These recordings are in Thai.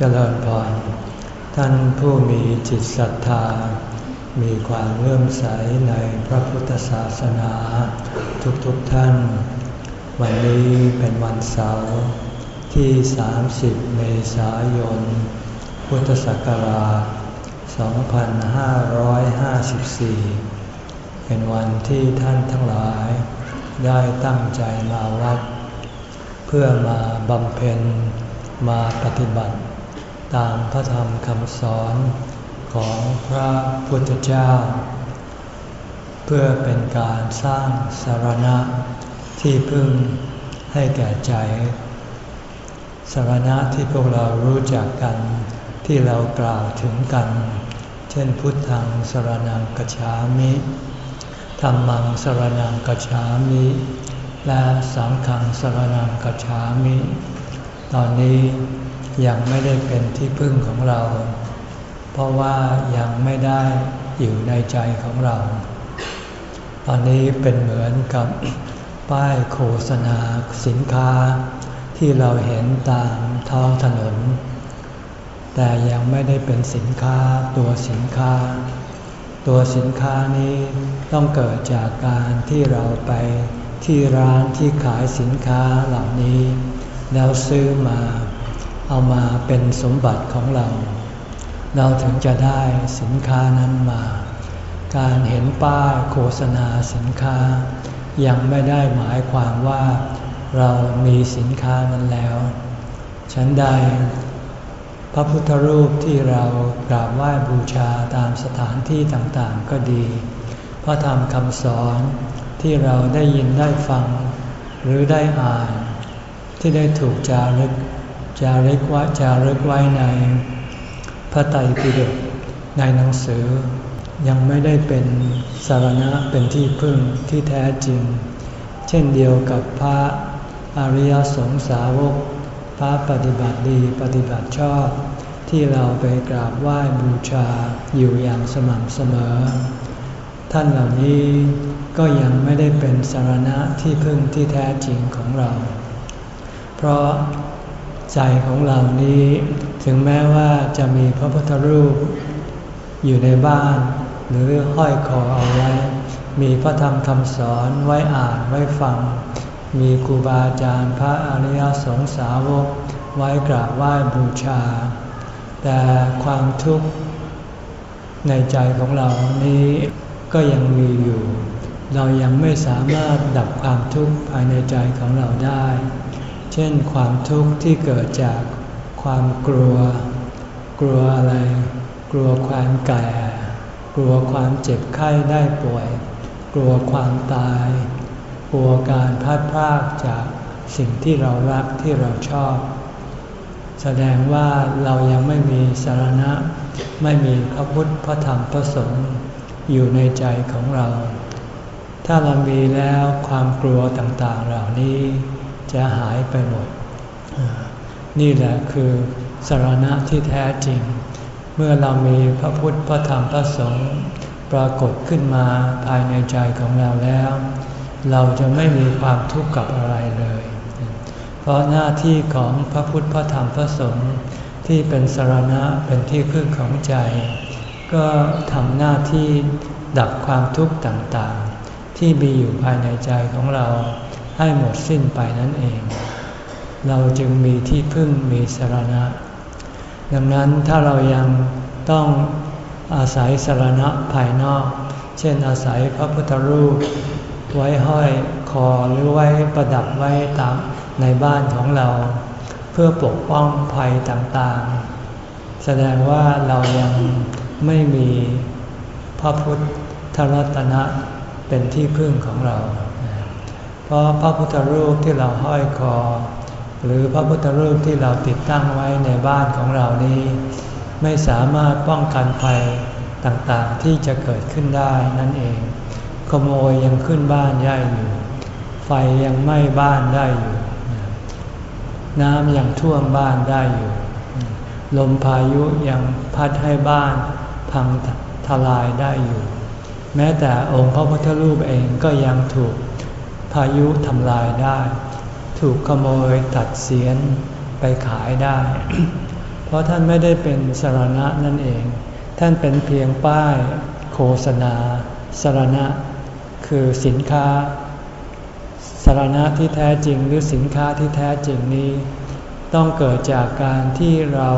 เจริญพร ท่านผู้มีจิตศรัทธา มีความเลื่อมใสในพระพุทธศาสนา ทุกๆทท่าน วันนี้เป็นวันเสาร์ที่ 30 เมษายน พุทธศักราช 2554 เป็นวันที่ท่านทั้งหลาย ได้ตั้งใจมาวัด เพื่อมาบำเพ็ญมาปฏิบัติ ตามพระธรรมคำสอนของพระพุทธเจ้า เพื่อเป็นการสร้างสารณะ ที่พึ่งให้แก่ใจ สารณะที่พวกเรารู้จักกันที่เรากล่าวถึงกัน เช่นพุทธังสารนังกฉามิธรรมังสารนังกฉามิ และสังฆังสารนังกฉามิ ตอนนี้ ยังไม่ได้เป็นที่พึ่งของเรา เพราะว่ายังไม่ได้อยู่ในใจของเรา ตอนนี้เป็นเหมือนกับป้ายโฆษณาสินค้าที่เราเห็นตามท้องถนน แต่ยังไม่ได้เป็นสินค้าตัวสินค้า ตัวสินค้านี้ต้องเกิดจากการที่เราไปที่ร้านที่ขายสินค้าเหล่านี้ แล้วซื้อมา เอามาเป็นสมบัติของเรา เราถึงจะได้สินค้านั้นมา การเห็นป้ายโฆษณาสินค้า ยังไม่ได้หมายความว่า เรามีสินค้านั้นแล้ว ฉันใด พระพุทธรูปที่เรากราบไหว้บูชาตามสถานที่ต่างๆก็ดี พระธรรมคำสอนที่เราได้ยินได้ฟัง หรือได้อ่าน ที่ได้ถูกจารึก จาริกว่าจารึกไว้ในพระไตรปิฎกในหนังสือ ยังไม่ได้เป็นสารณะเป็นที่พึ่งที่แท้จริง เช่นเดียวกับพระอริยสงสาวก พระปฏิบัติดีปฏิบัติชอบ ที่เราไปกราบไหว้บูชาอยู่อย่างสม่ำเสมอ ท่านเหล่านี้ก็ยังไม่ได้เป็นสารณะที่พึ่งที่แท้จริงของเรา เพราะ ใจของเรานี้ ถึงแม้ว่าจะมีพระพุทธรูป อยู่ในบ้าน หรือห้อยคอเอาไว้ มีพระธรรมคำสอนไว้อ่านไว้ฟัง มีครูบาอาจารย์พระอริยสงสาวก ไว้กราบไหว้บูชา แต่ความทุกข์ในใจของเรานี้ก็ยังมีอยู่ เรายังไม่สามารถดับความทุกข์ภายในใจของเราได้ ช่นความทุกข์ที่เกิดจากความกลัว กลัวอะไร กลัวความแก่ กลัวความเจ็บไข้ได้ป่วย กลัวความตาย กลัวการพัดพรากจากสิ่งที่เรารักที่เราชอบ แสดงว่าเรายังไม่มีสารณะ ไม่มีพระพุทธพระธรรมพระสงฆ์อยู่ในใจของเรา ถ้าเรามีแล้วความกลัวต่างๆเหล่านี้ จะหายไปหมด นี่แหละคือสารณะที่แท้จริง เมื่อเรามีพระพุทธพระธรรมพระสงฆ์ปรากฏขึ้นมาภายในใจของเราแล้ว เราจะไม่มีความทุกข์กับอะไรเลย เพราะหน้าที่ของพระพุทธพระธรรมพระสงฆ์ที่เป็นสารณะเป็นที่พึ่งของใจ ก็ทำหน้าที่ดับความทุกข์ต่างๆ ที่มีอยู่ภายในใจของเรา ให้หมดสิ้นไปนั่นเอง เราจึงมีที่พึ่งมีสารณะ ดังนั้นถ้าเรายังต้องอาศัยสารณะภายนอก เช่นอาศัยพระพุทธรูป ไว้ห้อยคอหรือไว้ประดับไว้ตามในบ้านของเรา เพื่อปกป้องภัยต่างๆ แสดงว่าเรายังไม่มีพระพุทธรัตนะเป็นที่พึ่งของเรา เพราะพระพุทธรูปที่เราห้อยคอ หรือพระพุทธรูปที่เราติดตั้งไว้ในบ้านของเรานี้ ไม่สามารถป้องกันภัยต่างๆที่จะเกิดขึ้นได้นั่นเอง ขโมยยังขึ้นบ้านได้อยู่ ไฟยังไหม้บ้านได้อยู่ น้ำยังท่วมบ้านได้อยู่ ลมพายุยังพัดให้บ้านพังทลายได้อยู่ แม้แต่องค์พระพุทธรูปเองก็ยังถูก พายุทำลายได้ ถูกขโมยตัดเสียนไปขายได้ เพราะท่านไม่ได้เป็นสารณะนั่นเอง ท่านเป็นเพียงป้ายโฆษณาสารณะ คือสินค้าสารณะที่แท้จริงหรือสินค้าที่แท้จริงนี้ ต้องเกิดจากการที่เรา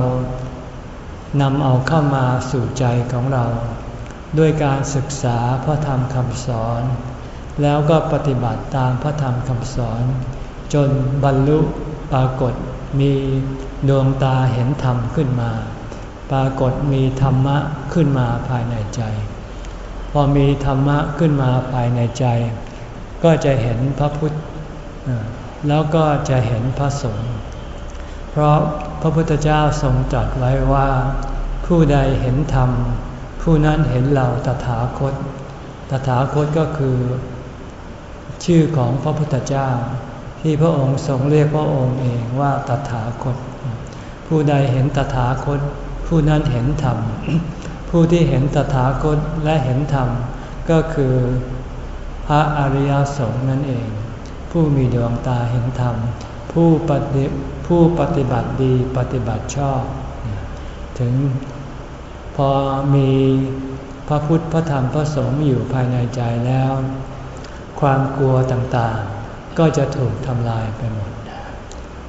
นำเอาเข้ามาสู่ใจของเรา ด้วยการศึกษาพระธรรมคำสอน แล้วก็ปฏิบัติตามพระธรรมคำสอน จนบรรลุปรากฏมีดวงตาเห็นธรรมขึ้นมา ปรากฏมีธรรมะขึ้นมาภายในใจ พอมีธรรมะขึ้นมาภายในใจ ก็จะเห็นพระพุทธ แล้วก็จะเห็นพระสงฆ์เพราะพระพุทธเจ้าทรงตรัสไว้ว่า ผู้ใดเห็นธรรม ผู้นั้นเห็นเราตถาคต ตถาคตก็คือ ชื่อของพระพุทธเจ้า ที่พระองค์ทรงเรียกพระองค์เองว่าตถาคต ผู้ใดเห็นตถาคต ผู้นั้นเห็นธรรม ผู้ที่เห็นตถาคตและเห็นธรรม ก็คือพระอริยสงฆ์นั่นเอง ผู้มีดวงตาเห็นธรรม ผู้ปฏิผู้ปฏิบัติดีปฏิบัติชอบ ถึงพอมีพระพุทธพระธรรมพระสงฆ์อยู่ภายในใจแล้ว ความกลัวต่างๆ ก็จะถูกทำลายไปหมด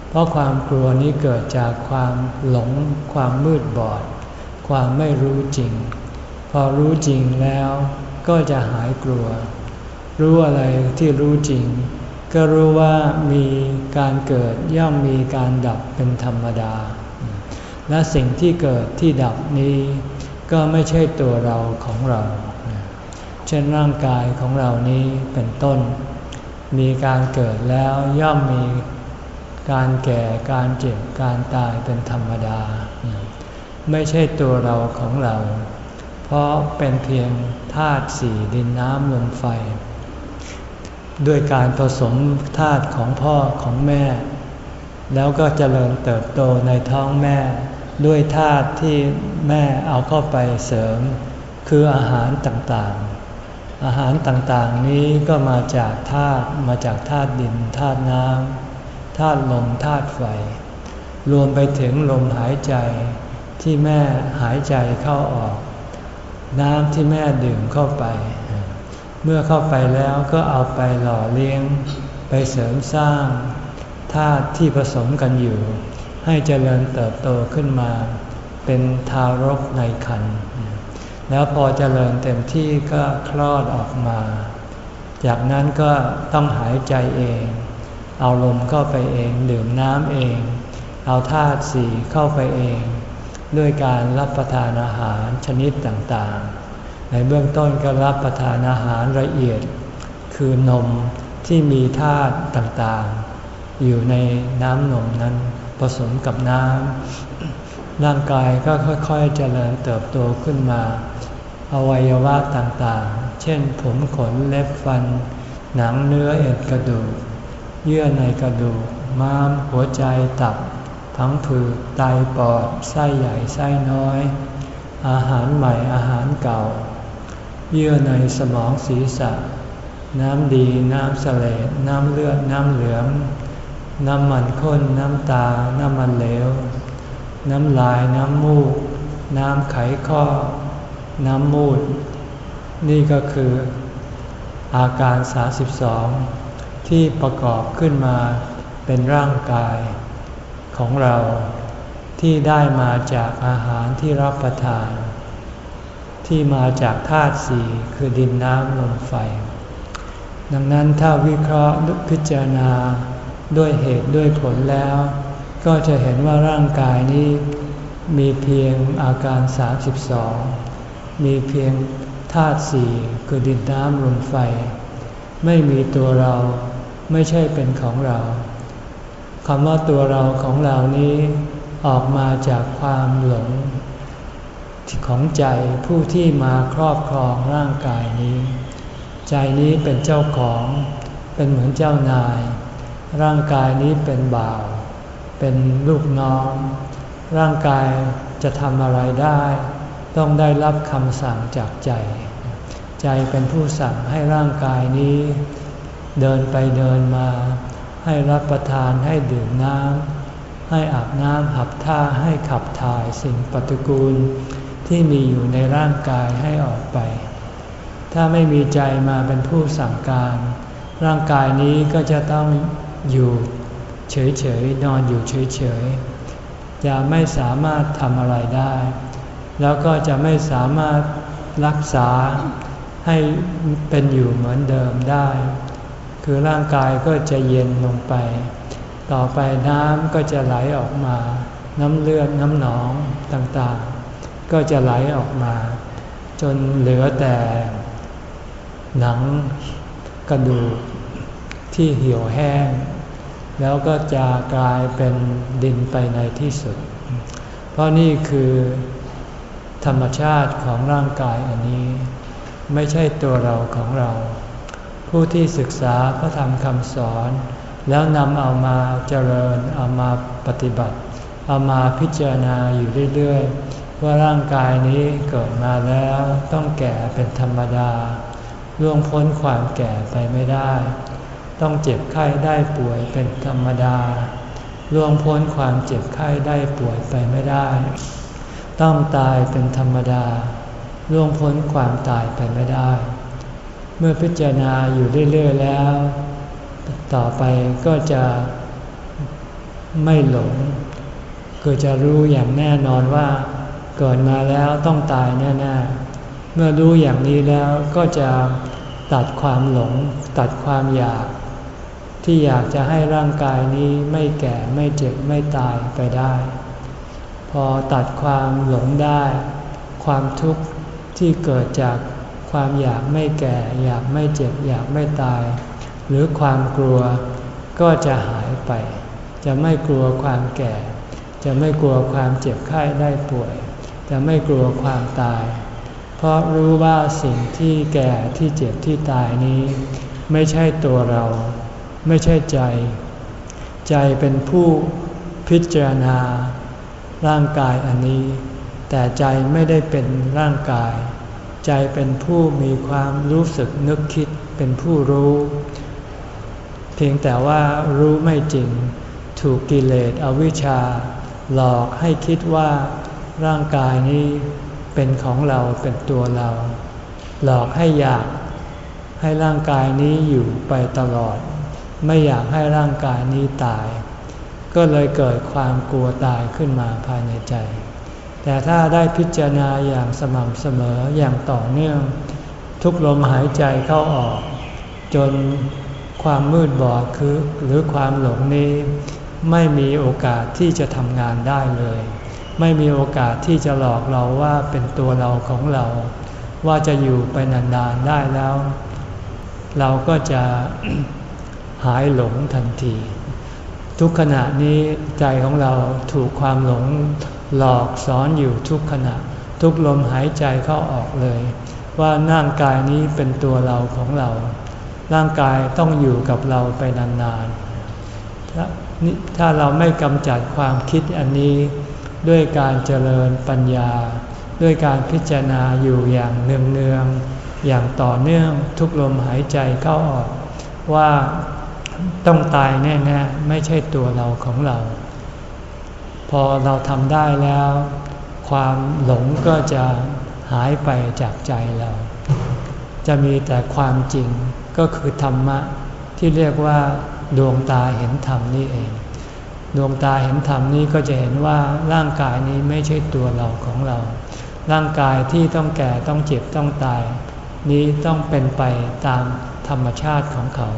เพราะความกลัวนี้เกิดจากความหลง ความมืดบอด ความไม่รู้จริง พอรู้จริงแล้วก็จะหายกลัว รู้อะไรที่รู้จริง ก็รู้ว่ามีการเกิดย่อมมีการดับเป็นธรรมดา และสิ่งที่เกิดที่ดับนี้ ก็ไม่ใช่ตัวเราของเรา ช่นร่างกายของเรานี้เป็นต้น มีการเกิดแล้วย่อมมีการแก่การเจ็บการตายเป็นธรรมดา ไม่ใช่ตัวเราของเรา เพราะเป็นเพียงธาตุสี่ดินน้ำลมไฟ ด้วยการผสมธาตุของพ่อของแม่ แล้วก็เจริญเติบโตในท้องแม่ ด้วยธาตุที่แม่เอาเข้าไปเสริม คืออาหารต่างๆ อาหารต่างๆนี้ก็มาจากธาตุมาจากธาตุดินธาตุน้ำธาตุลมธาตุไฟ รวมไปถึงลมหายใจที่แม่หายใจเข้าออก น้ำที่แม่ดื่มเข้าไป เมื่อเข้าไปแล้วก็เอาไปหล่อเลี้ยง ไปเสริมสร้างธาตุที่ผสมกันอยู่ ให้เจริญเติบโตขึ้นมา เป็นทารกในครรภ์ แล้วพอเจริญเต็มที่ก็คลอดออกมา จากนั้นก็ต้องหายใจเอง เอาลมเข้าไปเองดื่มน้ำเอง เอาธาตุสีเข้าไปเอง ด้วยการรับประทานอาหารชนิดต่างๆ ในเบื้องต้นก็รับประทานอาหารละเอียด คือนมที่มีธาตุต่างๆ อยู่ในน้ำนมนั้นผสมกับน้ำร่างกายก็ค่อยๆเจริญเติบโตขึ้นมา อวัยวะต่างๆ เช่นผมขนเล็บฟัน หนังเนื้อเอ็นกระดูก เยื่อในกระดูก ม้าม หัวใจตับ ทั้งผืดไตปอด ไส้ใหญ่ไส้น้อย อาหารใหม่อาหารเก่า เยื่อในสมองศีรษะ น้ำดี น้ำเสลดน้ำเลือด น้ำเหลือง น้ำมันข้น น้ำตา น้ำมันเหลว น้ำลาย น้ำมูก น้ำไขข้อ น้ำมูด นี่ก็คืออาการ 32 ที่ประกอบขึ้นมาเป็นร่างกายของเราที่ได้มาจากอาหารที่รับประทาน ที่มาจากธาตุสี่คือดินน้ำลมไฟ ดังนั้นถ้าวิเคราะห์พิจารณาด้วยเหตุด้วยผลแล้ว ก็จะเห็นว่าร่างกายนี้มีเพียงอาการ 32 มีเพียงธาตุสี่คือดินน้ำลมไฟ ไม่มีตัวเราไม่ใช่เป็นของเราคำว่าตัวเราของเรานี้ออกมาจากความหลง ของใจผู้ที่มาครอบครองร่างกายนี้ ใจนี้เป็นเจ้าของเป็นเหมือนเจ้านาย ร่างกายนี้เป็นบ่าว เป็นลูกน้อง ร่างกายจะทำอะไรได้ ต้องได้รับคำสั่งจากใจ ใจเป็นผู้สั่งให้ร่างกายนี้ เดินไปเดินมา ให้รับประทานให้ดื่มน้ำให้อาบน้ำหับท่าให้ขับถ่ายสิ่งปฏิกูล ที่มีอยู่ในร่างกายให้ออกไป ถ้าไม่มีใจมาเป็นผู้สั่งการ ร่างกายนี้ก็จะต้องอยู่เฉยๆนอนอยู่เฉยๆจะไม่สามารถทำอะไรได้ แล้วก็จะไม่สามารถรักษาให้เป็นอยู่เหมือนเดิมได้ คือร่างกายก็จะเย็นลงไป ต่อไปน้ำก็จะไหลออกมา น้ำเลือดน้ำหนองต่างๆ ก็จะไหลออกมา จนเหลือแต่หนังกระดูกที่เหี่ยวแห้ง แล้วก็จะกลายเป็นดินไปในที่สุด เพราะนี่คือ ธรรมชาติของร่างกายอันนี้ ไม่ใช่ตัวเราของเรา ผู้ที่ศึกษาพระธรรมคำสอน แล้วนำเอามาเจริญเอามาปฏิบัติ เอามาพิจารณาอยู่เรื่อยๆ ว่าร่างกายนี้เกิดมาแล้วต้องแก่เป็นธรรมดาล่วงพ้นความแก่ไปไม่ได้ ต้องเจ็บไข้ได้ป่วยเป็นธรรมดาล่วงพ้นความเจ็บไข้ได้ป่วยไปไม่ได้ ต้องตายเป็นธรรมดา ล่วงพ้นความตายไปไม่ได้ เมื่อพิจารณาอยู่เรื่อยๆแล้ว ต่อไปก็จะไม่หลงคือจะรู้อย่างแน่นอนว่า เกิดมาแล้วต้องตายแน่ๆ เมื่อรู้อย่างนี้แล้วก็จะตัดความหลง ตัดความอยาก ที่อยากจะให้ร่างกายนี้ไม่แก่ไม่เจ็บไม่ตายไปได้ พอตัดความหลงได้ ความทุกข์ที่เกิดจากความอยากไม่แก่ อยากไม่เจ็บ อยากไม่ตาย หรือความกลัวก็จะหายไป จะไม่กลัวความแก่ จะไม่กลัวความเจ็บไข้ได้ป่วย จะไม่กลัวความตาย เพราะรู้ว่าสิ่งที่แก่ที่เจ็บที่ตายนี้ ไม่ใช่ตัวเรา ไม่ใช่ใจ ใจเป็นผู้พิจารณา ร่างกายอันนี้ แต่ใจไม่ได้เป็นร่างกาย ใจเป็นผู้มีความรู้สึกนึกคิดเป็นผู้รู้ เพียงแต่ว่ารู้ไม่จริง ถูกกิเลสอวิชชา หลอกให้คิดว่า ร่างกายนี้เป็นของเราเป็นตัวเรา หลอกให้อยากให้ร่างกายนี้อยู่ไปตลอด ไม่อยากให้ร่างกายนี้ตาย ก็เลยเกิดความกลัวตายขึ้นมาภายในใจ แต่ถ้าได้พิจารณาอย่างสม่ำเสมออย่างต่อเนื่อง ทุกลมหายใจเข้าออก จนความมืดบอดคือหรือความหลงนี้ไม่มีโอกาสที่จะทำงานได้เลย ไม่มีโอกาสที่จะหลอกเราว่าเป็นตัวเราของเรา ว่าจะอยู่ไปนานๆได้แล้ว เราก็จะหายหลงทันที ทุกขณะนี้ใจของเราถูกความหลงหลอกสอนอยู่ทุกขณะ ทุกลมหายใจเข้าออกเลย ว่าร่างกายนี้เป็นตัวเราของเรา ร่างกายต้องอยู่กับเราไปนานๆถ้าเราไม่กำจัดความคิดอันนี้ ด้วยการเจริญปัญญา ด้วยการพิจารณาอยู่อย่างเนืองๆอย่างต่อเนื่องทุกลมหายใจเข้าออกว่า ต้องตายแน่ๆไม่ใช่ตัวเราของเรา พอเราทำได้แล้ว ความหลงก็จะหายไปจากใจเรา จะมีแต่ความจริงก็คือธรรมะที่เรียกว่า ดวงตาเห็นธรรมนี่เอง ดวงตาเห็นธรรมนี้ก็จะเห็นว่าร่างกายนี้ไม่ใช่ตัวเราของเรา ร่างกายที่ต้องแก่ต้องเจ็บต้องตาย นี้ต้องเป็นไปตามธรรมชาติของเขา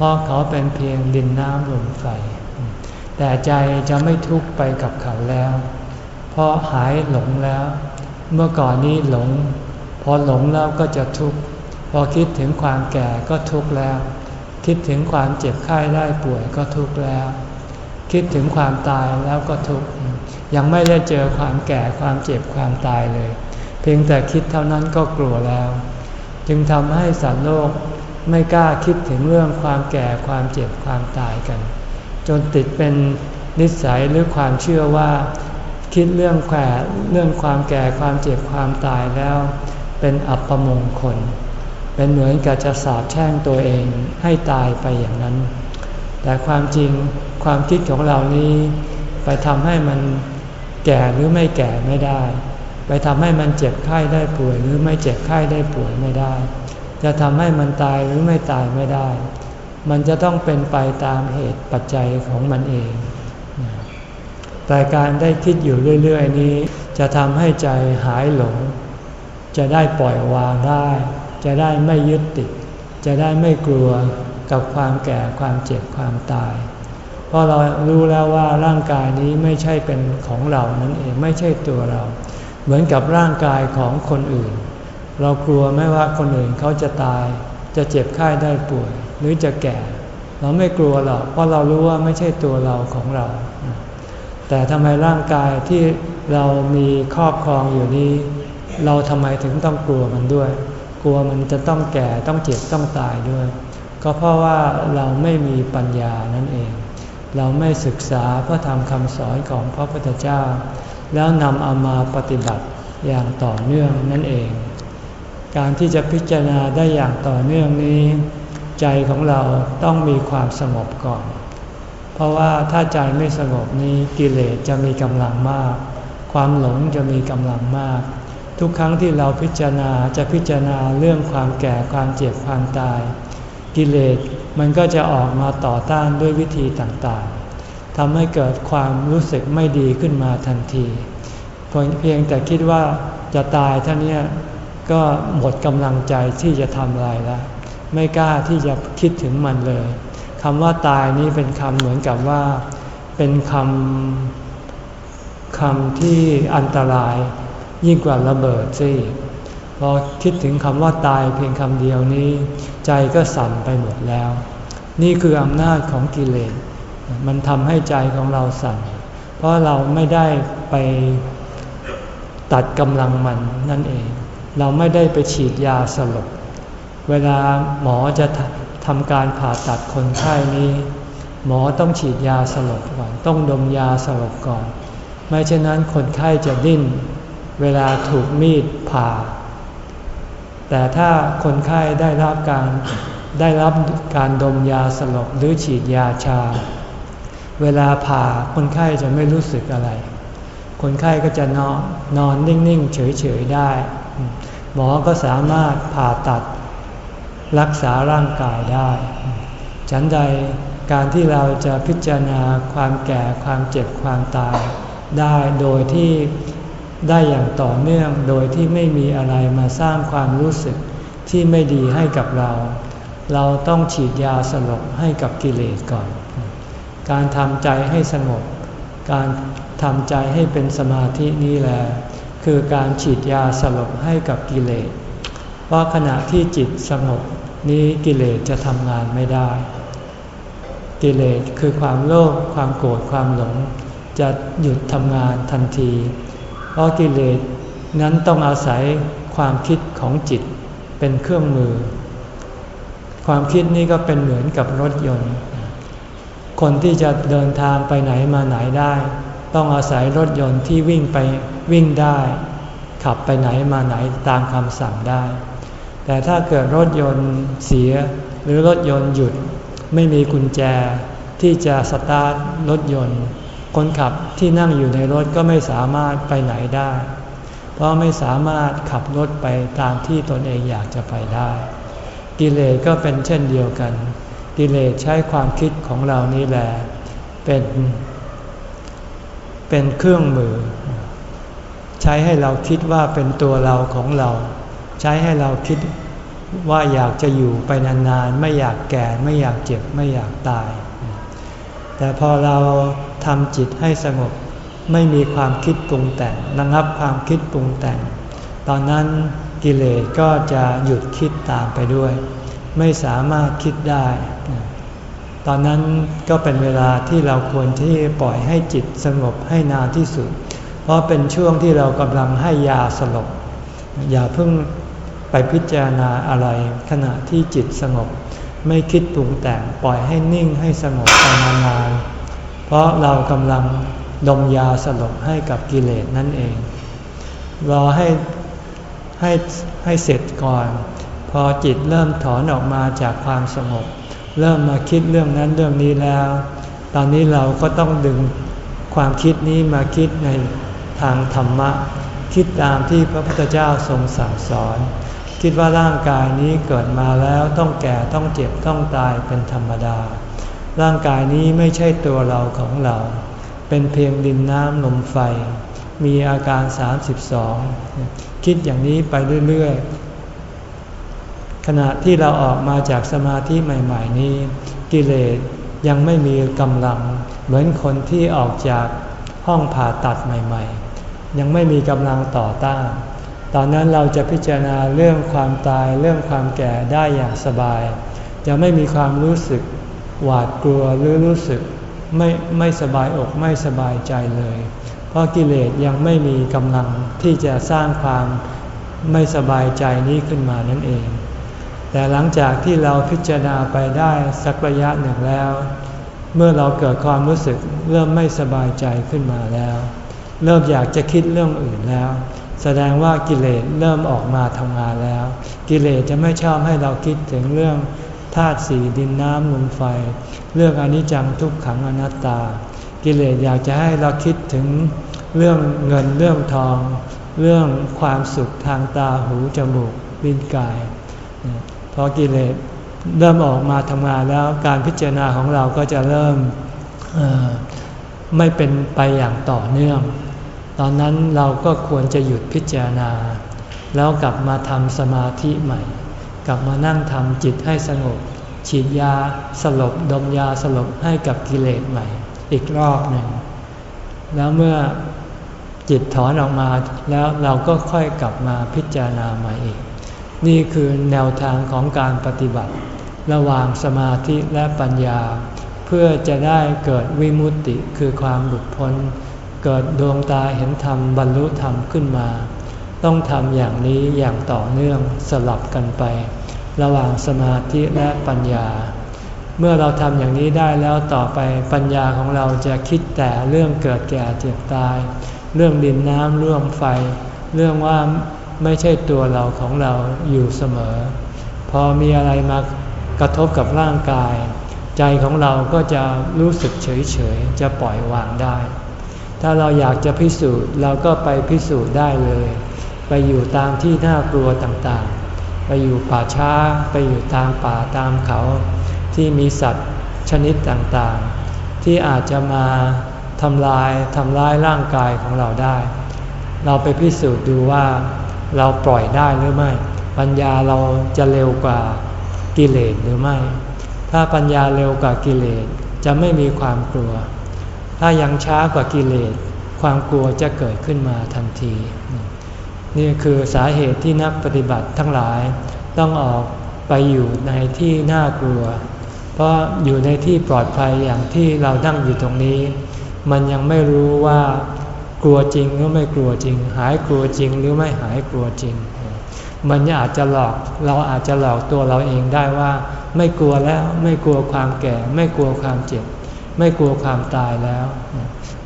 ราะเขาเป็นเพียงดินน้ำลมไฟ แต่ใจจะไม่ทุกข์ไปกับเขาแล้ว เพราะหายหลงแล้ว เมื่อก่อนนี้หลง พอหลงแล้วก็จะทุกข์ พอคิดถึงความแก่ก็ทุกข์แล้ว คิดถึงความเจ็บไข้ได้ป่วยก็ทุกข์แล้ว คิดถึงความตายแล้วก็ทุกข์ ยังไม่ได้เจอความแก่ความเจ็บความตายเลย เพียงแต่คิดเท่านั้นก็กลัวแล้ว จึงทำให้สัตว์โลก ไม่กล้าคิดถึงเรื่องความแก่ความเจ็บความตายกัน จนติดเป็นนิสัยหรือความเชื่อว่า คิดเรื่องแก่เรื่องความแก่ความเจ็บความตายแล้ว เป็นอัปมงคล เป็นเหมือนกับจะสาบแช่งตัวเองให้ตายไปอย่างนั้น แต่ความจริงความคิดของเรานี้ไปทำให้มันแก่หรือไม่แก่ไม่ได้ ไปทำให้มันเจ็บไข้ได้ป่วยหรือไม่เจ็บไข้ได้ป่วยไม่ได้ จะทำให้มันตายหรือไม่ตายไม่ได้ มันจะต้องเป็นไปตามเหตุปัจจัยของมันเอง แต่การได้คิดอยู่เรื่อย ๆ นี้ จะทำให้ใจหายหลง จะได้ปล่อยวางได้ จะได้ไม่ยึดติด จะได้ไม่กลัวกับความแก่ความเจ็บความตาย เพราะเรารู้แล้วว่าร่างกายนี้ไม่ใช่เป็นของเรานั่นเองไม่ใช่ตัวเรา เหมือนกับร่างกายของคนอื่น เรากลัวไม่ว่าคนอื่นเขาจะตาย จะเจ็บไข้ได้ป่วย หรือจะแก่ เราไม่กลัวหรอกเพราะเรารู้ว่าไม่ใช่ตัวเราของเรา แต่ทำไมร่างกายที่เรามีครอบครองอยู่นี้ เราทำไมถึงต้องกลัวมันด้วย กลัวมันจะต้องแก่ต้องเจ็บต้องตายด้วย ก็เพราะว่าเราไม่มีปัญญานั่นเอง เราไม่ศึกษาพระธรรมคำสอนของพระพุทธเจ้า แล้วนำเอามาปฏิบัติอย่างต่อเนื่องนั่นเอง การที่จะพิจารณาได้อย่างต่อเนื่องนี้ ใจของเราต้องมีความสงบก่อน เพราะว่าถ้าใจไม่สงบนี้กิเลสจะมีกำลังมาก ความหลงจะมีกำลังมาก ทุกครั้งที่เราพิจารณาจะพิจารณาเรื่องความแก่ความเจ็บความตาย กิเลสมันก็จะออกมาต่อต้านด้วยวิธีต่างๆทำให้เกิดความรู้สึกไม่ดีขึ้นมาทันทีเพียงแต่คิดว่าจะตายท่านี้ ก็หมดกำลังใจที่จะทำอะไรล้วไม่กล้าที่จะคิดถึงมันเลยคำว่าตายนี้เป็นคำเหมือนกับว่า เป็นคำคำที่อันตรายยิ่งกว่าระเบิดซิพอคิดถึงคำว่าตายเพียงคำเดียวนี้ ใจก็สั่นไปหมดแล้ว นี่คืออำนาจของกิเลสมันทำให้ใจของเราสั่น เพราะเราไม่ได้ไปตัดกำลังมันนั่นเอง เราไม่ได้ไปฉีดยาสลบ เวลาหมอจะทำการผ่าตัดคนไข้นี้ หมอต้องฉีดยาสลบก่อน ต้องดมยาสลบก่อน ไม่เช่นนั้นคนไข้จะดิ้น เวลาถูกมีดผ่า แต่ถ้าคนไข้ได้รับการได้รับการดมยาสลบหรือฉีดยาชา เวลาผ่าคนไข้จะไม่รู้สึกอะไร คนไข้ก็จะนอนนอนนิ่ง ๆ เฉย ๆ ได้ หมอก็สามารถผ่าตัดรักษาร่างกายได้ ฉันใดการที่เราจะพิจารณาความแก่ความเจ็บความตาย ได้โดยที่ได้อย่างต่อเนื่องโดยที่ไม่มีอะไรมาสร้างความรู้สึกที่ไม่ดีให้กับเรา เราต้องฉีดยาสลบให้กับกิเลสก่อน การทำใจให้สงบ การทำใจให้เป็นสมาธินี่แหละ คือการฉีดยาสลบให้กับกิเลส เพราะขณะที่จิตสงบนี้กิเลสจะทำงานไม่ได้ กิเลสคือความโลภความโกรธความหลง จะหยุดทำงานทันที เพราะกิเลสนั้นต้องอาศัยความคิดของจิตเป็นเครื่องมือ ความคิดนี้ก็เป็นเหมือนกับรถยนต์ คนที่จะเดินทางไปไหนมาไหนได้ ต้องอาศัยรถยนต์ที่วิ่งไปวิ่งได้ ขับไปไหนมาไหนตามคำสั่งได้ แต่ถ้าเกิดรถยนต์เสียหรือรถยนต์หยุด ไม่มีกุญแจที่จะสตาร์ทรถยนต์ คนขับที่นั่งอยู่ในรถก็ไม่สามารถไปไหนได้ เพราะไม่สามารถขับรถไปตามที่ตนเองอยากจะไปได้ กิเลสก็เป็นเช่นเดียวกัน กิเลสใช้ความคิดของเรานี่แหละเป็น เป็นเครื่องมือ ใช้ให้เราคิดว่าเป็นตัวเราของเรา ใช้ให้เราคิดว่าอยากจะอยู่ไปนานๆ ไม่อยากแก่ไม่อยากเจ็บไม่อยากตาย แต่พอเราทำจิตให้สงบไม่มีความคิดปรุงแต่งระงับความคิดปรุงแต่ง ตอนนั้นกิเลสก็จะหยุดคิดตามไปด้วย ไม่สามารถคิดได้ ตอนนั้นก็เป็นเวลาที่เราควรที่ปล่อยให้จิตสงบให้นานที่สุด เพราะเป็นช่วงที่เรากำลังให้ยาสลบ อย่าเพิ่งไปพิจารณาอะไรขณะที่จิตสงบ ไม่คิดปรุงแต่งปล่อยให้นิ่งให้สงบไปนานๆเพราะเรากำลังดมยาสลบให้กับกิเลสนั่นเอง รอให้ให้ให้เสร็จก่อน พอจิตเริ่มถอนออกมาจากความสงบ เริ่มมาคิดเรื่องนั้นเรื่องนี้แล้ว ตอนนี้เราก็ต้องดึงความคิดนี้มาคิดใน ทางธรรมะ คิดตามที่พระพุทธเจ้าทรงสั่งสอน คิดว่าร่างกายนี้เกิดมาแล้วต้องแก่ต้องเจ็บต้องตายเป็นธรรมดา ร่างกายนี้ไม่ใช่ตัวเราของเรา เป็นเพียงดินน้ำลมไฟ มีอาการ 32 คิดอย่างนี้ไปเรื่อยๆ ขณะที่เราออกมาจากสมาธิใหม่ ๆ นี้ กิเลสยังไม่มีกำลังเหมือนคนที่ออกจากห้องผ่าตัดใหม่ๆ ยังไม่มีกำลังต่อต้าน ตอนนั้นเราจะพิจารณาเรื่องความตายเรื่องความแก่ได้อย่างสบาย จะไม่มีความรู้สึกหวาดกลัวหรือรู้สึกไม่ไม่สบายอกไม่สบายใจเลย เพราะกิเลสยังไม่มีกำลังที่จะสร้างความไม่สบายใจนี้ขึ้นมานั่นเอง แต่หลังจากที่เราพิจารณาไปได้สักระยะหนึ่งแล้ว เมื่อเราเกิดความรู้สึกเริ่มไม่สบายใจขึ้นมาแล้ว เริ่มอยากจะคิดเรื่องอื่นแล้ว แสดงว่ากิเลสเริ่มออกมาทำงานแล้ว กิเลสจะไม่ชอบให้เราคิดถึงเรื่องธาตุสี่ดินน้ำลมไฟ เรื่องอนิจจังทุกขังอนัตตา กิเลสอยากจะให้เราคิดถึงเรื่องเงินเรื่องทอง เรื่องความสุขทางตาหูจมูกลิ้นกายพอกิเลสเริ่มออกมาทำงานแล้วการพิจารณาของเราก็จะเริ่มไม่เป็นไปอย่างต่อเนื่อง ตอนนั้นเราก็ควรจะหยุดพิจารณา แล้วกลับมาทำสมาธิใหม่ กลับมานั่งทำจิตให้สงบ ฉีดยาสลบดมยาสลบให้กับกิเลสใหม่ อีกรอบหนึ่ง แล้วเมื่อจิตถอนออกมาแล้วเราก็ค่อยกลับมาพิจารณาใหม่อีก นี่คือแนวทางของการปฏิบัติ ระหว่างสมาธิและปัญญา เพื่อจะได้เกิดวิมุตติคือความหลุดพ้น เกิดดวงตาเห็นธรรมบรรลุธรรมขึ้นมา ต้องทำอย่างนี้อย่างต่อเนื่องสลับกันไป ระหว่างสมาธิและปัญญา เมื่อเราทำอย่างนี้ได้แล้วต่อไปปัญญาของเราจะคิดแต่เรื่องเกิดแก่เจ็บตาย เรื่องดินน้ำเรื่องไฟ เรื่องว่าไม่ใช่ตัวเราของเราอยู่เสมอ พอมีอะไรมากระทบกับร่างกาย ใจของเราก็จะรู้สึกเฉยๆจะปล่อยวางได้ ถ้าเราอยากจะพิสูจน์เราก็ไปพิสูจน์ได้เลย ไปอยู่ตามที่น่ากลัวต่างๆ ไปอยู่ป่าช้า ไปอยู่ตามป่าตามเขา ที่มีสัตว์ชนิดต่างๆ ที่อาจจะมาทำลายทำร้ายร่างกายของเราได้ เราไปพิสูจน์ดูว่าเราปล่อยได้หรือไม่ ปัญญาเราจะเร็วกว่ากิเลสหรือไม่ ถ้าปัญญาเร็วกว่ากิเลสจะไม่มีความกลัว ถ้ายังช้ากว่ากิเลส ความกลัวจะเกิดขึ้นมาทันที นี่คือสาเหตุที่นักปฏิบัติทั้งหลายต้องออกไปอยู่ในที่น่ากลัว เพราะอยู่ในที่ปลอดภัยอย่างที่เรานั่งอยู่ตรงนี้ มันยังไม่รู้ว่ากลัวจริงหรือไม่กลัวจริง หายกลัวจริงหรือไม่หายกลัวจริง มันอาจจะหลอกเราอาจจะหลอกตัวเราเองได้ว่า ไม่กลัวแล้วไม่กลัวความแก่ ไม่กลัวความเจ็บ ไม่กลัวความตายแล้ว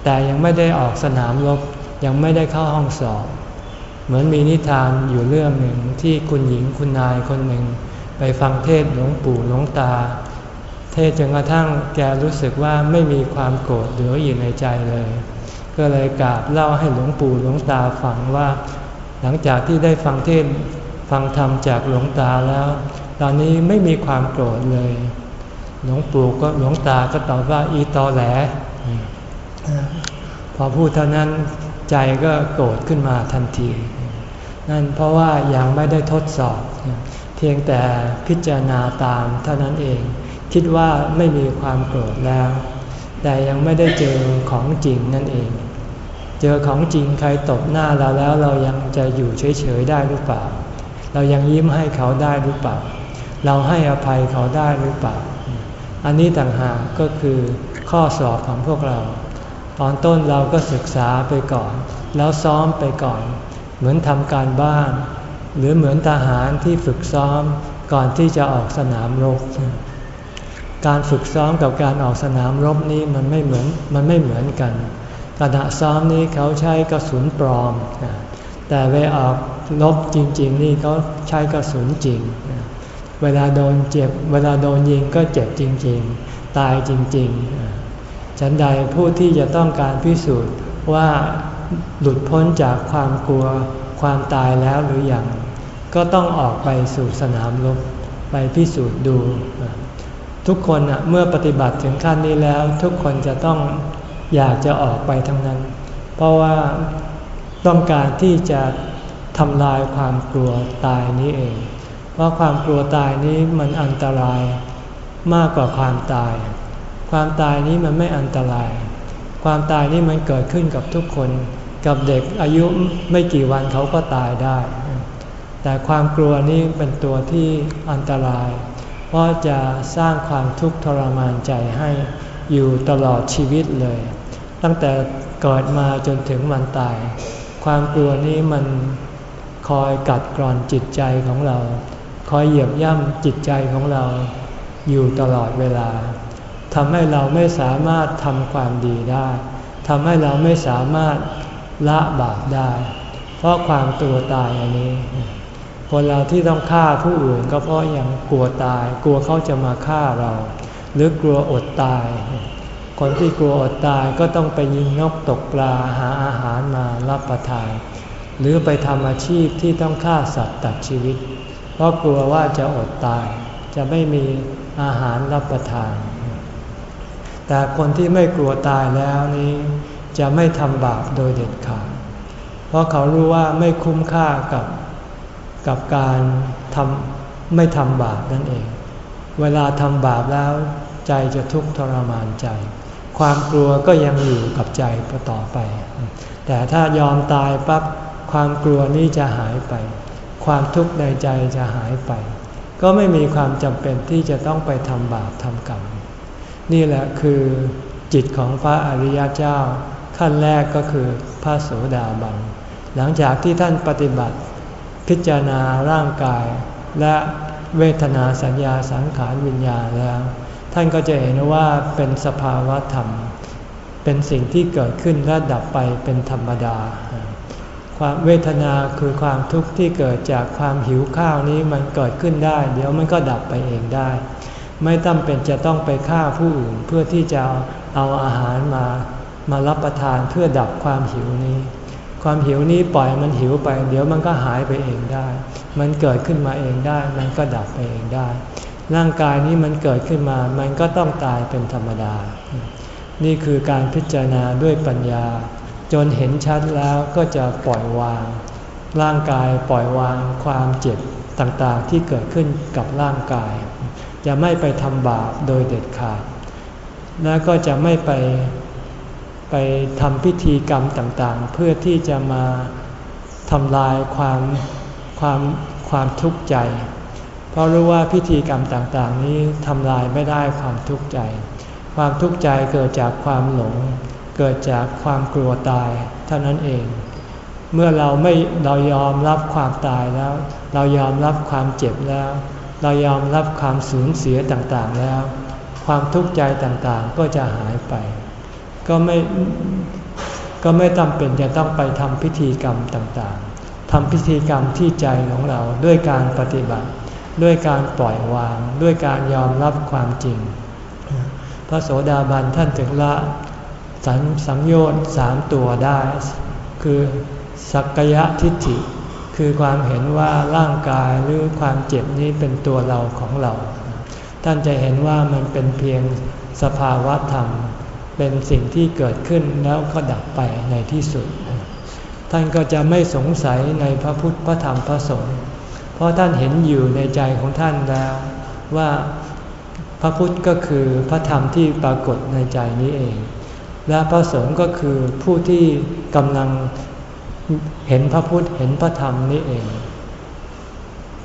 แต่ยังไม่ได้ออกสนามรบยังไม่ได้เข้าห้องสอบ เหมือนมีนิทานอยู่เรื่องหนึ่งที่คุณหญิงคุณนายคนหนึ่ง ไปฟังเทศหลวงปู่หลวงตา เทศจนกระทั่งแกรู้สึกว่าไม่มีความโกรธเหลืออยู่ในใจเลย ก็เลยกราบเล่าให้หลวงปู่หลวงตาฟังว่า หลังจากที่ได้ฟังเทศฟังธรรมจากหลวงตาแล้ว ตอนนี้ไม่มีความโกรธเลย หลวงปู่ก็หลวงตาก็ตอบว่าอีตอแหล พอพูดเท่านั้นใจก็โกรธขึ้นมาทันที นั่นเพราะว่ายังไม่ได้ทดสอบ เพียงแต่พิจารณาตามเท่านั้นเอง คิดว่าไม่มีความโกรธแล้ว แต่ยังไม่ได้เจอของจริงนั่นเอง เจอของจริงใครตบหน้าเราแล้วเรายังจะอยู่เฉยๆได้หรือเปล่า เรายังยิ้มให้เขาได้หรือเปล่า เราให้อภัยเขาได้หรือเปล่า อันนี้ต่างหากก็คือข้อสอบของพวกเรา ตอนต้นเราก็ศึกษาไปก่อน แล้วซ้อมไปก่อน เหมือนทำการบ้าน หรือเหมือนทหารที่ฝึกซ้อมก่อนที่จะออกสนามรบ การฝึกซ้อมกับการออกสนามรบนี้มันไม่เหมือนมันไม่เหมือนกัน ขณะซ้อมนี้เขาใช้กระสุนปลอม แต่เวลาออกลบจริง ๆ นี่เขาใช้กระสุนจริง เวลาโดนเจ็บ เวลาโดนยิงก็เจ็บจริง ๆ ตายจริง ๆ ฉันใดผู้ที่จะต้องการพิสูจน์ว่าหลุดพ้นจากความกลัวความตายแล้วหรืออยัง ก็ต้องออกไปสู่สนามรบไปพิสูจน์ดู ทุกคนเมื่อปฏิบัติถึงขั้นนี้แล้ว ทุกคนจะต้องอยากจะออกไปทั้งนั้น เพราะว่าต้องการที่จะทำลายความกลัวตายนี้เอง เพราะความกลัวตายนี้มันอันตรายมากกว่าความตาย ความตายนี้มันไม่อันตราย ความตายนี้มันเกิดขึ้นกับทุกคน กับเด็กอายุไม่กี่วันเขาก็ตายได้ แต่ความกลัวนี้เป็นตัวที่อันตราย เพราะจะสร้างความทุกข์ทรมานใจให้อยู่ตลอดชีวิตเลย ตั้งแต่เกิดมาจนถึงวันตาย ความกลัวนี้มันคอยกัดกร่อนจิตใจของเรา คอยเหยียบย่ำจิตใจของเราอยู่ตลอดเวลาทำให้เราไม่สามารถทำความดีได้ทำให้เราไม่สามารถละบาปได้ เพราะความตัวตายอันนี้ คนเราที่ต้องฆ่าผู้อื่นก็เพราะยังกลัวตาย กลัวเขาจะมาฆ่าเรา หรือกลัวอดตาย คนที่กลัวอดตายก็ต้องไปยิงนกตกปลาหาอาหารมารับประทาน หรือไปทำอาชีพที่ต้องฆ่าสัตว์ตัดชีวิต เพราะกลัวว่าจะอดตาย จะไม่มีอาหารรับประทาน แต่คนที่ไม่กลัวตายแล้วนี้ จะไม่ทำบาปโดยเด็ดขาด เพราะเขารู้ว่าไม่คุ้มค่ากับกับการทำไม่ทำบาปนั่นเอง เวลาทำบาปแล้วใจจะทุกข์ทรมานใจ ความกลัวก็ยังอยู่กับใจต่อไป แต่ถ้ายอมตายปั๊บความกลัวนี้จะหายไป ความทุกข์ในใจจะหายไป ก็ไม่มีความจำเป็นที่จะต้องไปทำบาปทำกรรม นี่แหละคือจิตของพระอริยเจ้า ขั้นแรกก็คือพระโสดาบัน หลังจากที่ท่านปฏิบัติ พิจารณาร่างกาย และเวทนาสัญญาสังขารวิญญาณแล้ว ท่านก็จะเห็นว่าเป็นสภาวะธรรม เป็นสิ่งที่เกิดขึ้นและดับไปเป็นธรรมดา ความเวทนาคือความทุกข์ที่เกิดจากความหิวข้าวนี้มันเกิดขึ้นได้ เดี๋ยวมันก็ดับไปเองได้ ไม่จำเป็นจะต้องไปฆ่าผู้อื่นเพื่อที่จะเอาอาหารมามารับประทานเพื่อดับความหิวนี้ ความหิวนี้ปล่อยมันหิวไป เดี๋ยวมันก็หายไปเองได้ มันเกิดขึ้นมาเองได้ มันก็ดับไปเองได้ ร่างกายนี้มันเกิดขึ้นมา มันก็ต้องตายเป็นธรรมดา นี่คือการพิจารณาด้วยปัญญา จนเห็นชัดแล้วก็จะปล่อยวาง ร่างกายปล่อยวางความเจ็บต่างๆที่เกิดขึ้นกับร่างกาย จะไม่ไปทำบาปโดยเด็ดขาด และก็จะไม่ไปไปทำพิธีกรรมต่างๆ เพื่อที่จะมาทำลายความความความทุกข์ใจ เพราะรู้ว่าพิธีกรรมต่างๆ นี้ทำลายไม่ได้ความทุกข์ใจ ความทุกข์ใจเกิดจากความหลง เกิดจากความกลัวตายเท่านั้นเอง เมื่อเราไม่เรายอมรับความตายแล้ว เรายอมรับความเจ็บแล้ว เรายอมรับความสูญเสียต่างๆแล้ว ความทุกข์ใจต่างๆก็จะหายไป ก็ไม่ก็ไม่จำเป็นจะต้องไปทำพิธีกรรมต่างๆทำพิธีกรรมที่ใจของเราด้วยการปฏิบัติ ด้วยการปล่อยวาง ด้วยการยอมรับความจริง พระโสดาบันท่านถึงละ สังสังโยชน์สามตัวได้ คือสักยะทิฏฐิ คือความเห็นว่าร่างกายหรือความเจ็บนี้เป็นตัวเราของเรา ท่านจะเห็นว่ามันเป็นเพียงสภาวะธรรม เป็นสิ่งที่เกิดขึ้นแล้วก็ดับไปในที่สุด ท่านก็จะไม่สงสัยในพระพุทธพระธรรมพระสงฆ์เพราะท่านเห็นอยู่ในใจของท่านแล้ว ว่าพระพุทธก็คือพระธรรมที่ปรากฏในใจนี้เอง และพระสงฆ์ก็คือผู้ที่กำลังเห็นพระพุทธเห็นพระธรรมนี้เอง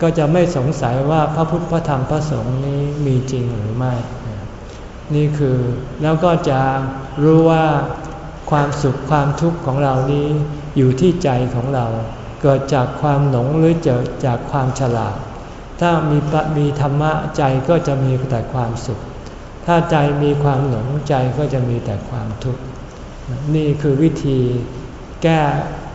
ก็จะไม่สงสัยว่าพระพุทธพระธรรมพระสงฆ์นี้มีจริงหรือไม่ นี่คือแล้วก็จะรู้ว่าความสุขความทุกข์ของเรานี้อยู่ที่ใจของเรา เกิดจากความหลงหรือเกิดจากความฉลาด ถ้ามีมีธรรมะใจก็จะมีแต่ความสุข ถ้าใจมีความหลงใจก็จะมีแต่ความทุกข์ นี่คือวิธีแก้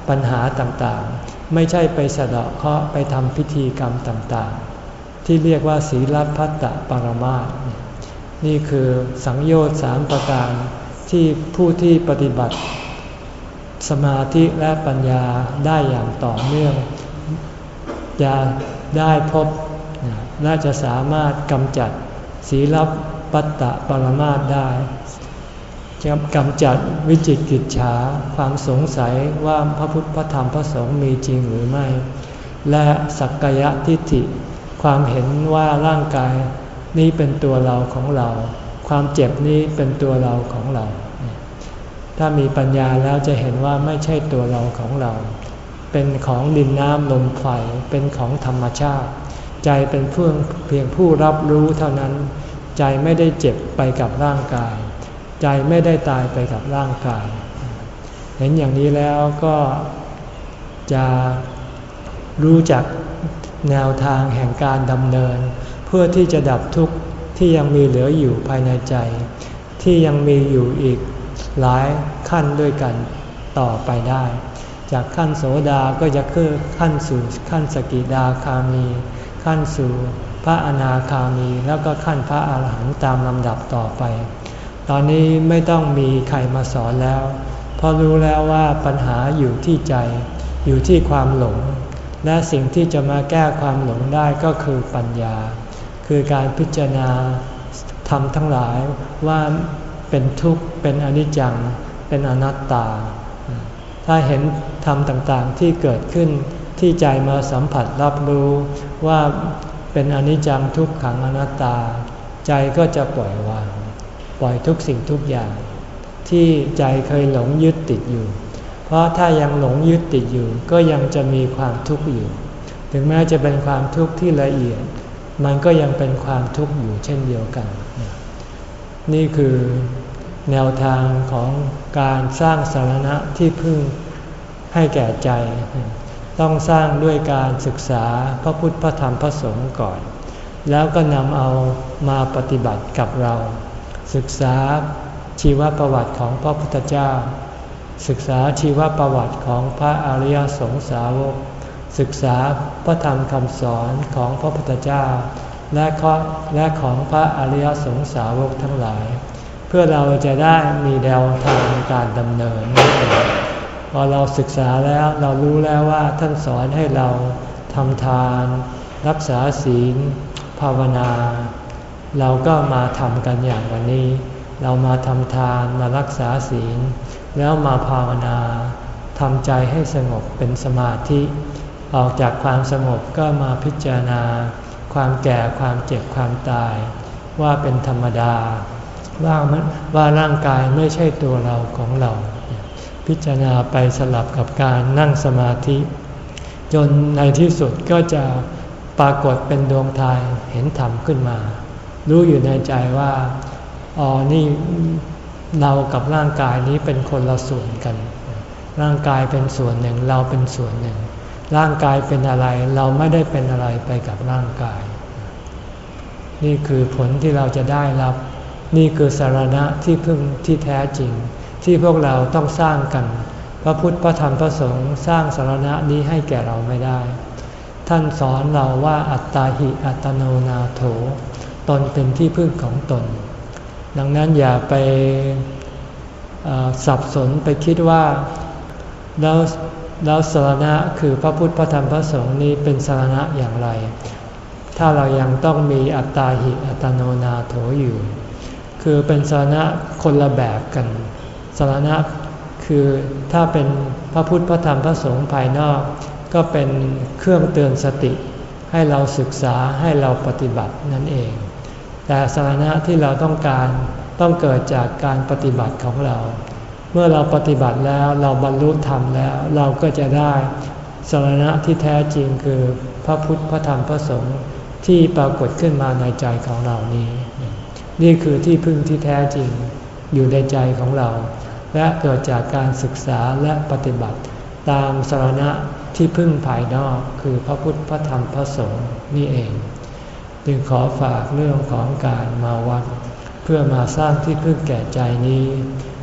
ปัญหาต่างๆ ไม่ใช่ไปสะเดาะเคาะไปทำพิธีกรรมต่างๆ ที่เรียกว่าศีลพัตตปรมาสนี่คือสังโยชน์สามประการที่ที่ผู้ที่ปฏิบัติ สมาธิและปัญญาได้อย่างต่อเนื่องจะได้พบและจะสามารถกำจัดศีล ปัตตะปรมาตได้กำจัดวิจิกิจฉาความสงสัยว่าพระพุทธพระธรรมพระสงฆ์มีจริงหรือไม่ และสักกายทิฏฐิ ความเห็นว่าร่างกายนี้เป็นตัวเราของเรา ความเจ็บนี้เป็นตัวเราของเรา ถ้ามีปัญญาแล้วจะเห็นว่าไม่ใช่ตัวเราของเรา เป็นของดินน้ำลมไฟเป็นของธรรมชาติ ใจเป็นเพื่อเพียงผู้รับรู้เท่านั้น ใจไม่ได้เจ็บไปกับร่างกาย ใจไม่ได้ตายไปกับร่างกาย เห็นอย่างนี้แล้วก็จะรู้จักแนวทางแห่งการดำเนิน เพื่อที่จะดับทุกข์ที่ยังมีเหลืออยู่ภายในใจ ที่ยังมีอยู่อีกหลายขั้นด้วยกันต่อไปได้ จากขั้นโสดาก็จะขึ้นขั้นสู่ขั้นสกิดาคามี ขั้นสู่ พระอนาคามีแล้วก็ขั้นพระอาหารหันต์ตามลำดับต่อไป ตอนนี้ไม่ต้องมีใครมาสอนแล้ว เพราะรู้แล้วว่าปัญหาอยู่ที่ใจ อยู่ที่ความหลง และสิ่งที่จะมาแก้ความหลงได้ก็คือปัญญา คือการพิจารณาทำทั้งหลายว่าเป็นทุกข์เป็นอนิจจัง เป็นอนัตตา ถ้าเห็นธรรมต่างๆที่เกิดขึ้นที่ใจมาสัมผัสรับรู้ว่า เป็นอนิจจังทุกขังอนัตตา ใจก็จะปล่อยวาง ปล่อยทุกสิ่งทุกอย่าง ที่ใจเคยหลงยึดติดอยู่ เพราะถ้ายังหลงยึดติดอยู่ ก็ยังจะมีความทุกข์อยู่ ถึงแม้จะเป็นความทุกข์ที่ละเอียด มันก็ยังเป็นความทุกข์อยู่เช่นเดียวกัน นี่คือแนวทางของการสร้างสาระที่พึ่งให้แก่ใจ ต้องสร้างด้วยการศึกษาพระพุทธพระธรรมพระสงฆ์ก่อน แล้วก็นำเอามาปฏิบัติกับเรา ศึกษาชีวประวัติของพระพุทธเจ้า ศึกษาชีวประวัติของพระอริยสงสาวก ศึกษาพระธรรมคำสอนของพระพุทธเจ้า และข้อและของพระอริยสงสาวกทั้งหลาย เพื่อเราจะได้มีแนวทางการดำเนิน อเราศึกษาแล้วเรารู้แล้วว่าท่านสอนให้เราทำทาน รักษาศีล ภาวนา เราก็มาทำกันอย่างวันนี้ เรามาทำทานมารักษาศีล แล้วมาภาวนาทำใจให้สงบเป็นสมาธิ ออกจากความสงบก็มาพิจารณา ความแก่ความเจ็บความตาย ว่าเป็นธรรมดา ว่าว่าร่างกายไม่ใช่ตัวเราของเรา พิจารณาไปสลับกับการนั่งสมาธิ จนในที่สุดก็จะปรากฏเป็นดวงทายเห็นธรรมขึ้นมา รู้อยู่ในใจว่าอ๋อนี่เรากับร่างกายนี้เป็นคนละส่วนกัน ร่างกายเป็นส่วนหนึ่งเราเป็นส่วนหนึ่ง ร่างกายเป็นอะไรเราไม่ได้เป็นอะไรไปกับร่างกาย นี่คือผลที่เราจะได้รับ นี่คือสารณะที่พึ่งที่แท้จริง ที่พวกเราต้องสร้างกัน พระพุทธพระธรรมพระสงฆ์สร้างสารณะนี้ให้แก่เราไม่ได้ ท่านสอนเราว่าอัตตาหิอัตโนนาโถ ตนเป็นที่พึ่งของตน ดังนั้นอย่าไปสับสนไปคิดว่าแล้วแล้วสารณะคือพระพุทธพระธรรมพระสงฆ์นี้เป็นสารณะอย่างไร ถ้าเรายังต้องมีอัตตาหิอัตโนนาโถอยู่ คือเป็นสารณะคนละแบบกัน สารณะคือถ้าเป็นพระพุทธพระธรรมพระสงฆ์ภายนอก ก็เป็นเครื่องเตือนสติ ให้เราศึกษาให้เราปฏิบัตินั่นเอง แต่สาระที่เราต้องการต้องเกิดจากการปฏิบัติของเรา เมื่อเราปฏิบัติแล้วเราบรรลุธรรมแล้ว เราก็จะได้สาระที่แท้จริงคือพระพุทธพระธรรมพระสงฆ์ที่ปรากฏขึ้นมาในใจของเรานี้ นี่คือที่พึ่งที่แท้จริงอยู่ในใจของเรา และเกิดจากการศึกษาและปฏิบัติ ตามสาระที่พึ่งภายนอกคือพระพุทธพระธรรมพระสงฆ์นี่เอง จึงขอฝากเรื่องของการมาวัด เพื่อมาสร้างที่พึ่งแก่ใจนี้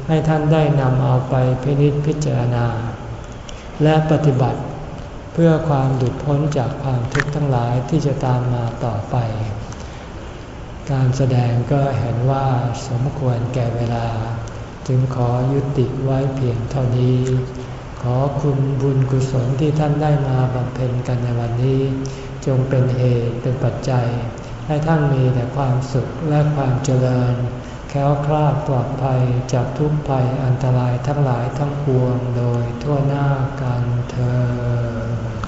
ให้ท่านได้นำเอาไปพินิจพิจารณา และปฏิบัติ เพื่อความดุดพ้นจากความทุกข์ทั้งหลายที่จะตามมาต่อไป การแสดงก็เห็นว่าสมควรแก่เวลา จึงขอยุติไว้เพียงเท่านี้ ขอคุณบุญกุศลที่ท่านได้มาบำเพ็ญกันในวันนี้ จงเป็นเหตุเป็นปัจจัย ให้ท่านมีแต่ความสุขและความเจริญ แค้วคลาดปลอดภัยจากทุกภัยอันตรายทั้งหลายทั้งปวงโดยทั่วหน้ากันเธอ